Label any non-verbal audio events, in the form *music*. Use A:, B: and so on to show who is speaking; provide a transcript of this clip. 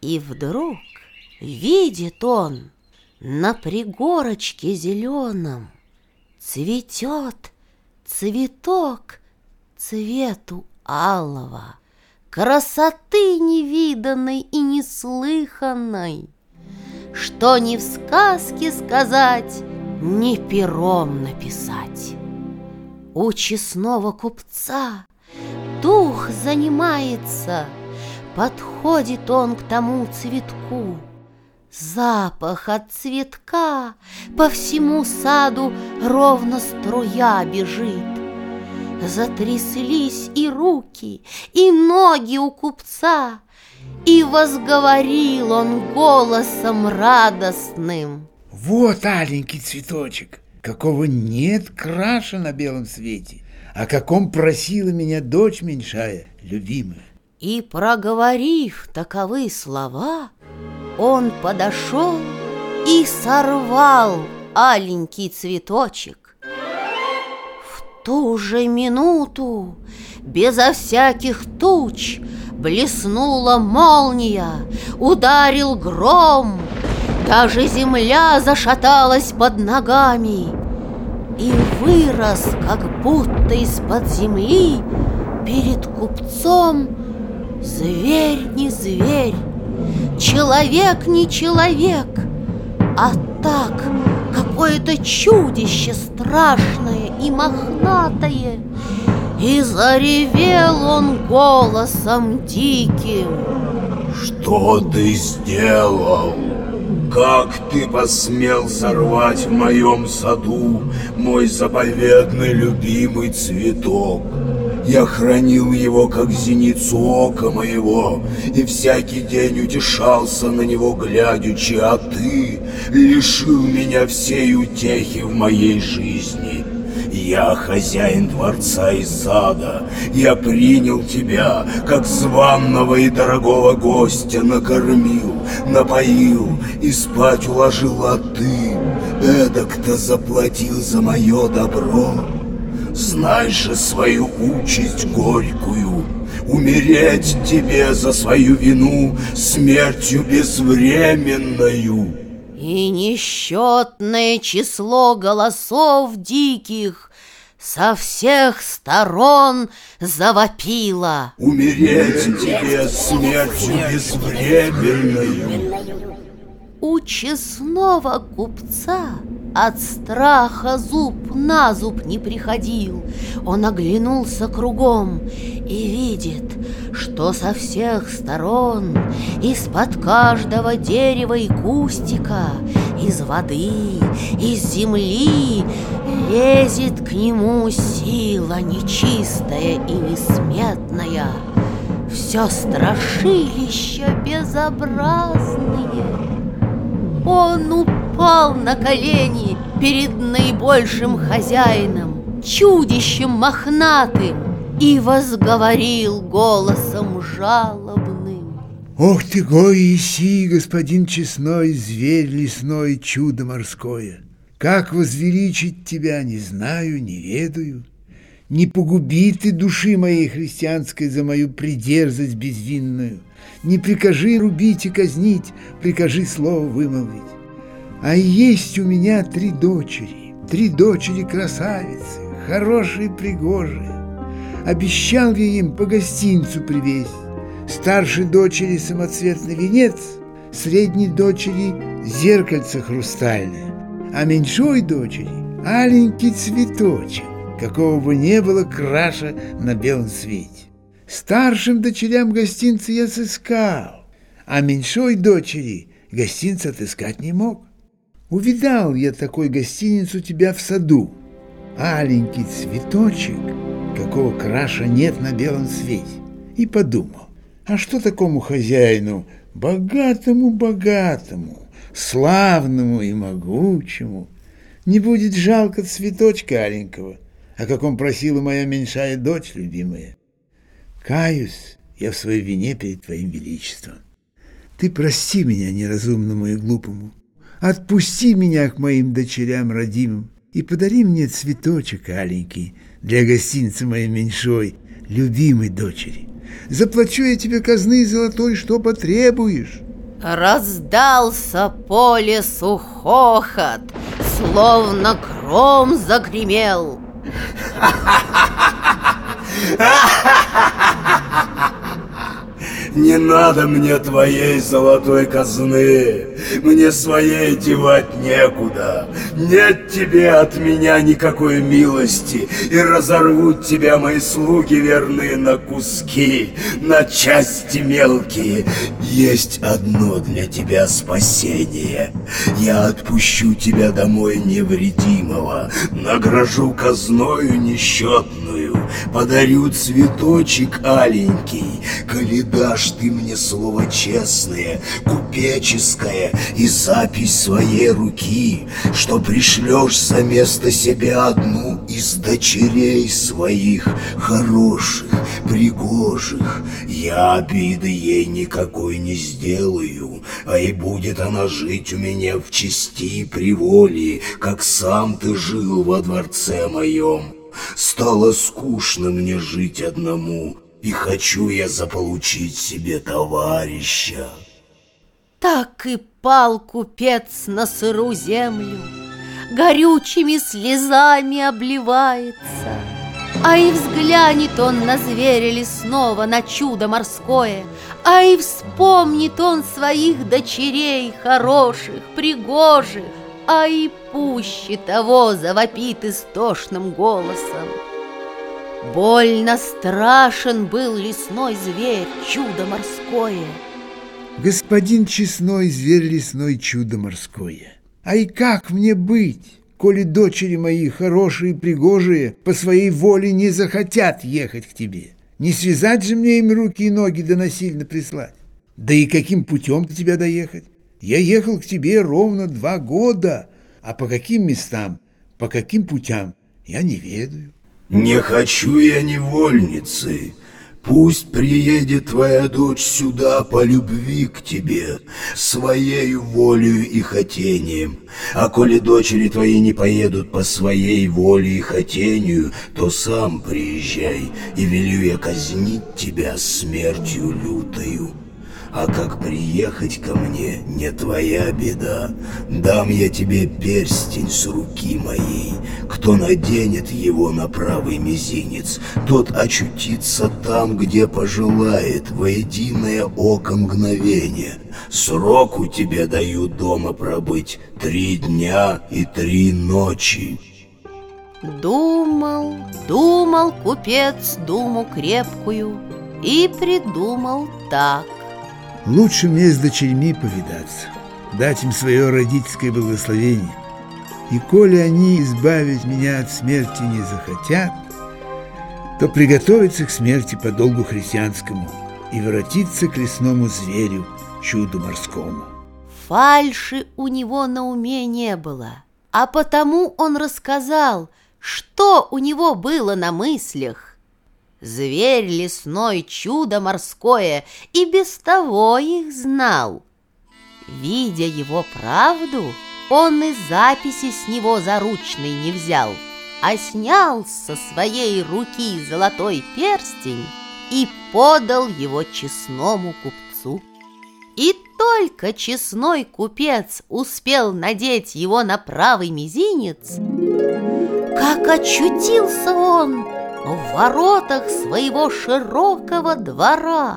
A: И вдруг видит он на пригорочке зеленом Цветет цветок цвету алого, Красоты невиданной и неслыханной, Что ни в сказке сказать, ни пером написать. У честного купца дух занимается, Подходит он к тому цветку — Запах от цветка по всему саду ровно струя бежит. Затряслись и руки, и ноги у купца, И возговорил он голосом радостным.
B: Вот аленький цветочек, какого нет краше на белом свете, О каком просила меня дочь меньшая, любимая.
A: И проговорив таковы слова, он подошел и сорвал аленький цветочек. В ту же минуту, безо всяких туч, Блеснула молния, ударил гром, Даже земля зашаталась под ногами, И вырос, как будто из-под земли, Перед купцом зверь не зверь, Человек не человек, а так какое-то чудище страшное и мохнатое. И заревел он голосом диким.
C: Что ты сделал? Как ты посмел сорвать в моем саду мой заповедный любимый цветок? Я хранил его, как зеницу ока моего, И всякий день утешался на него глядячи, А ты лишил меня всей утехи в моей жизни. Я хозяин дворца и сада, я принял тебя, как званного и дорогого гостя, накормил, напоил и спать уложил, а ты эдак-то заплатил за мое добро. Знай же свою участь горькую, Умереть тебе за свою вину Смертью безвременною.
A: И несчетное число голосов диких Со всех сторон завопило.
C: Умереть тебе смертью безвременною.
A: У честного купца от страха зуб на зуб не приходил. Он оглянулся кругом и видит, что со всех сторон, из-под каждого дерева и кустика, из воды, из земли лезет к нему сила нечистая и несметная. Все страшилище безобразные. Он упал на колени перед наибольшим хозяином, чудищем мохнатым, и возговорил голосом жалобным.
B: Ох ты, гой иси, господин честной, зверь лесной, чудо морское! Как возвеличить тебя, не знаю, не ведаю. Не погуби ты души моей христианской за мою придерзость безвинную. Не прикажи рубить и казнить, прикажи слово вымолвить. А есть у меня три дочери, три дочери красавицы, хорошие, пригожие. Обещал я им по гостинцу привезть. Старшей дочери самоцветный венец, средней дочери зеркальце хрустальное, а меньшой дочери аленький цветочек, какого бы не было краша на белом свете. Старшим дочерям гостинцы я сыскал, а меньшой дочери гостинца отыскать не мог. Увидал я такой гостиницу тебя в саду. Аленький цветочек, какого краша нет на белом свете. И подумал, а что такому хозяину, богатому-богатому, славному и могучему, не будет жалко цветочка аленького, о каком просила моя меньшая дочь любимая? Каюсь я в своей вине перед Твоим Величеством. Ты прости меня, неразумному и глупому. Отпусти меня к моим дочерям родимым и подари мне цветочек аленький для гостиницы моей меньшой, любимой дочери. Заплачу я тебе казны золотой, что потребуешь.
A: Раздался по лесу хохот, словно гром загремел. *laughs*
C: Не надо мне твоей золотой казны, Мне своей девать некуда. Нет тебе от меня никакой милости, И разорвут тебя мои слуги верные на куски, На части мелкие. Есть одно для тебя спасение. Я отпущу тебя домой невредимого, Награжу казною несчетную, Подарю цветочек аленький, Коли дашь ты мне слово честное, купеческое И запись своей руки, Что пришлешь за место себя одну Из дочерей своих хороших, пригожих. Я обиды ей никакой не сделаю, А и будет она жить у меня в чести и приволе, Как сам ты жил во дворце моем. Стало скучно мне жить одному, И хочу я заполучить себе товарища.
A: Так и пал купец на сыру землю, Горючими слезами обливается. А и взглянет он на зверя лесного, на чудо морское, А и вспомнит он своих дочерей хороших, пригожих, А и пуще того завопит истошным голосом. Больно страшен был лесной зверь, чудо морское.
B: Господин честной, зверь лесной, чудо морское. А и как мне быть, коли дочери мои, хорошие и пригожие, по своей воле не захотят ехать к тебе? Не связать же мне им руки и ноги да насильно прислать? Да и каким путем до тебя доехать? Я ехал к тебе ровно два года, а по каким местам, по каким путям, я не ведаю.
C: Не хочу я невольницы. Пусть приедет твоя дочь сюда по любви к тебе, своей волею и хотением. А коли дочери твои не поедут по своей воле и хотению, то сам приезжай, и велю я казнить тебя смертью лютою. А как приехать ко мне, не твоя беда. Дам я тебе перстень с руки моей. Кто наденет его на правый мизинец, тот очутится там, где пожелает, во единое око мгновение. Срок у тебя даю дома пробыть три дня и три ночи.
A: Думал, думал купец думу крепкую и придумал так.
B: Лучше мне с дочерьми повидаться, дать им свое родительское благословение. И коли они избавить меня от смерти не захотят, то приготовиться к смерти по долгу христианскому и воротиться к лесному зверю, чуду морскому.
A: Фальши у него на уме не было, а потому он рассказал, что у него было на мыслях. Зверь лесной, чудо морское, и без того их знал. Видя его правду, он и записи с него заручной не взял, а снял со своей руки золотой перстень и подал его честному купцу. И только честной купец успел надеть его на правый мизинец, как очутился он в воротах своего широкого двора.